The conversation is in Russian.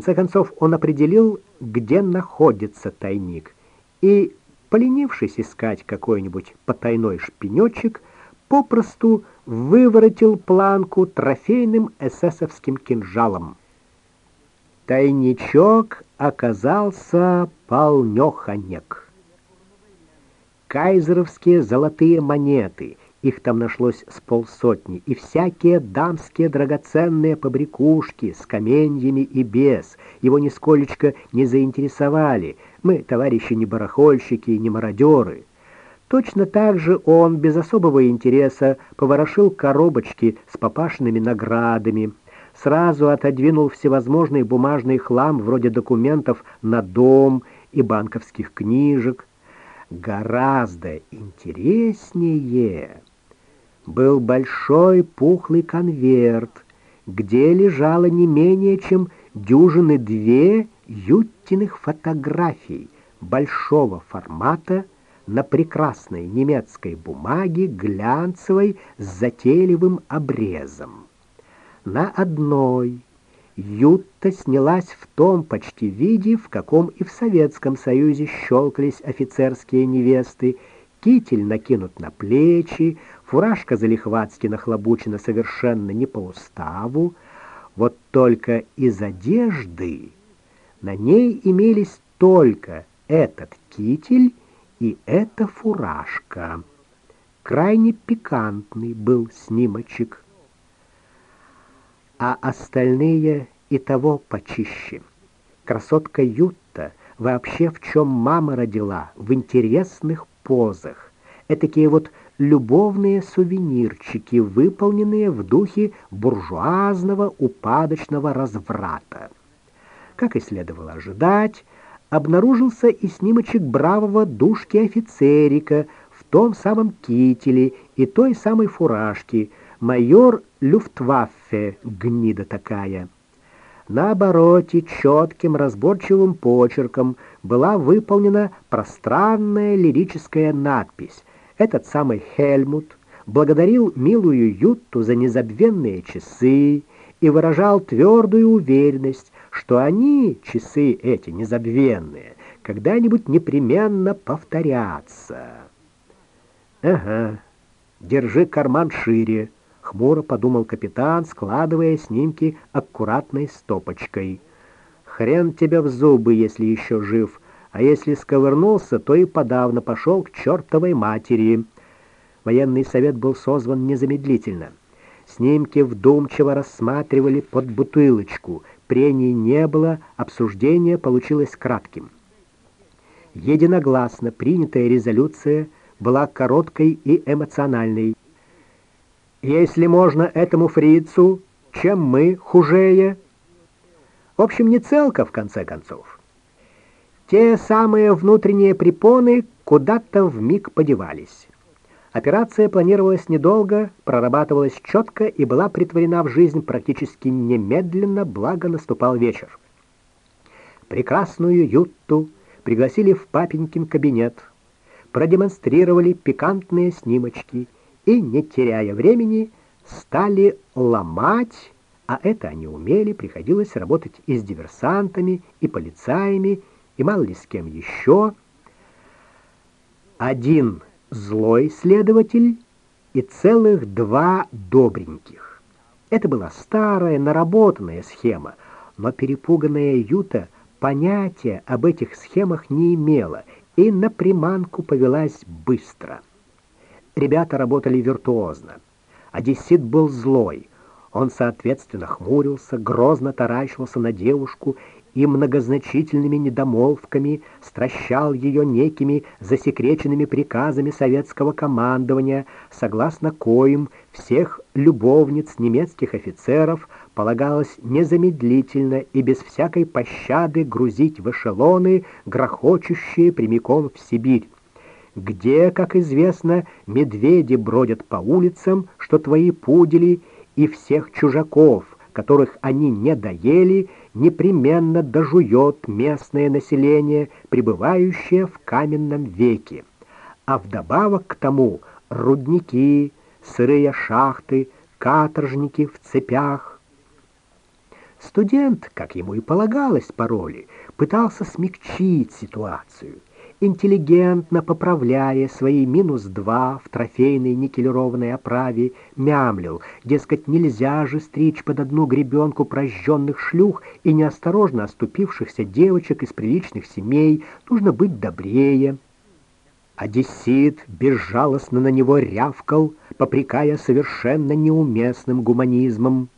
конце концов он определил, где находится тайник, и, поленившись искать какой-нибудь потайной шпинечек, попросту выворотил планку трофейным эсэсовским кинжалом. Тайничок оказался полнёхонек. Кайзеровские золотые монеты, их там нашлось с полсотни, и всякие дамские драгоценные побрякушки с каменьями и без, его нисколечко не заинтересовали. Мы, товарищи, не барахольщики и не мародеры. Точно так же он без особого интереса поворошил коробочки с папашными наградами, сразу отодвинул всевозможный бумажный хлам вроде документов на дом и банковских книжек. Гораздо интереснее был большой пухлый конверт, где лежало не менее чем дюжины две Юттиных фотографий большого формата на прекрасной немецкой бумаге, глянцевой, с затейливым обрезом. На одной Ютта снялась в том почти виде, в каком и в Советском Союзе щелкались офицерские невесты, китель накинут на плечи, Фуражка залихватски нахлобучена совершенно не по уставу, вот только из одежды на ней имелись только этот китель и эта фуражка. Крайне пикантный был снимочек, а остальные и того почище. Красотка Ютта вообще в чем мама родила, в интересных позах. Этакие вот любовные сувенирчики, выполненные в духе буржуазного упадочного разврата. Как и следовало ожидать, обнаружился и снимочек бравого душки-офицерика в том самом кителе и той самой фуражке, майор Люфтваффе, гнида такая. На обороте четким разборчивым почерком была выполнена пространная лирическая надпись этот самый Хельмут благодарил милую Ютту за незабвенные часы и выражал твердую уверенность, что они, часы эти незабвенные, когда-нибудь непременно повторятся. Ага. Держи карман шире, хмуро подумал капитан, складывая снимки аккуратной стопочкой. Хрен тебе в зубы, если еще жив а если сковырнулся, то и подавно пошел к чертовой матери. Военный совет был созван незамедлительно. Снимки вдумчиво рассматривали под бутылочку. Прений не было, обсуждение получилось кратким. Единогласно принятая резолюция была короткой и эмоциональной. Если можно этому фрицу, чем мы хужее? В общем, не целка, в конце концов. Те самые внутренние препоны куда-то вмиг подевались. Операция планировалась недолго, прорабатывалась четко и была притворена в жизнь практически немедленно, благо наступал вечер. Прекрасную Ютту пригласили в папенькин кабинет, продемонстрировали пикантные снимочки и, не теряя времени, стали ломать, а это они умели, приходилось работать и с диверсантами, и полицаями, и мало ли с кем еще. Один злой следователь и целых два добреньких. Это была старая, наработанная схема, но перепуганная Юта понятия об этих схемах не имела и на приманку повелась быстро. Ребята работали виртуозно. Одессит был злой. Он, соответственно, хмурился, грозно таращился на девушку и многозначительными недомолвками стращал ее некими засекреченными приказами советского командования, согласно коим всех любовниц немецких офицеров полагалось незамедлительно и без всякой пощады грузить в эшелоны, грохочущие прямиком в Сибирь где, как известно, медведи бродят по улицам, что твои пудели, и всех чужаков, которых они не доели, непременно дожует местное население, пребывающее в каменном веке. А вдобавок к тому рудники, сырые шахты, каторжники в цепях. Студент, как ему и полагалось по роли, пытался смягчить ситуацию – интеллигентно поправляя свои минус два в трофейной никелированной оправе, мямлил, дескать, нельзя же стричь под одну гребенку прожженных шлюх и неосторожно оступившихся девочек из приличных семей, нужно быть добрее. Одессит безжалостно на него рявкал, попрекая совершенно неуместным гуманизмом.